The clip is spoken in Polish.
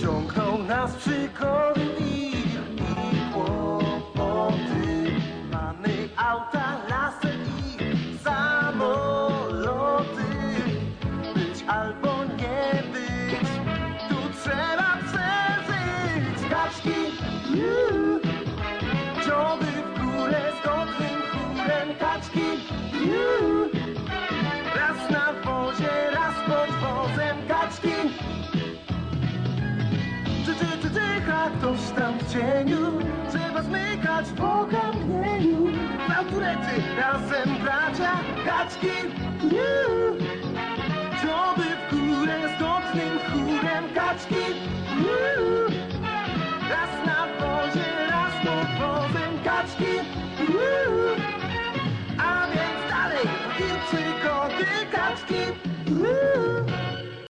ciągną nas przygody i, kłopoty. Mamy auta, lasy i samoloty. Być albo nie być, tu trzeba przeżyć. Kaczki, ju, dzioby w górę z godnym chórem. Kaczki, ju, raz na wozie, raz pod wozem. Kaczki, tak Kwiatów stram w cieniu Trzeba zmykać po kamieniu Naturety razem bracia Kaczki, juuu Dzioby w górę z nocnym chórem Kaczki, Raz na wozie, raz pod wozem Kaczki, A więc dalej, wilczy, koty, kaczki, juuu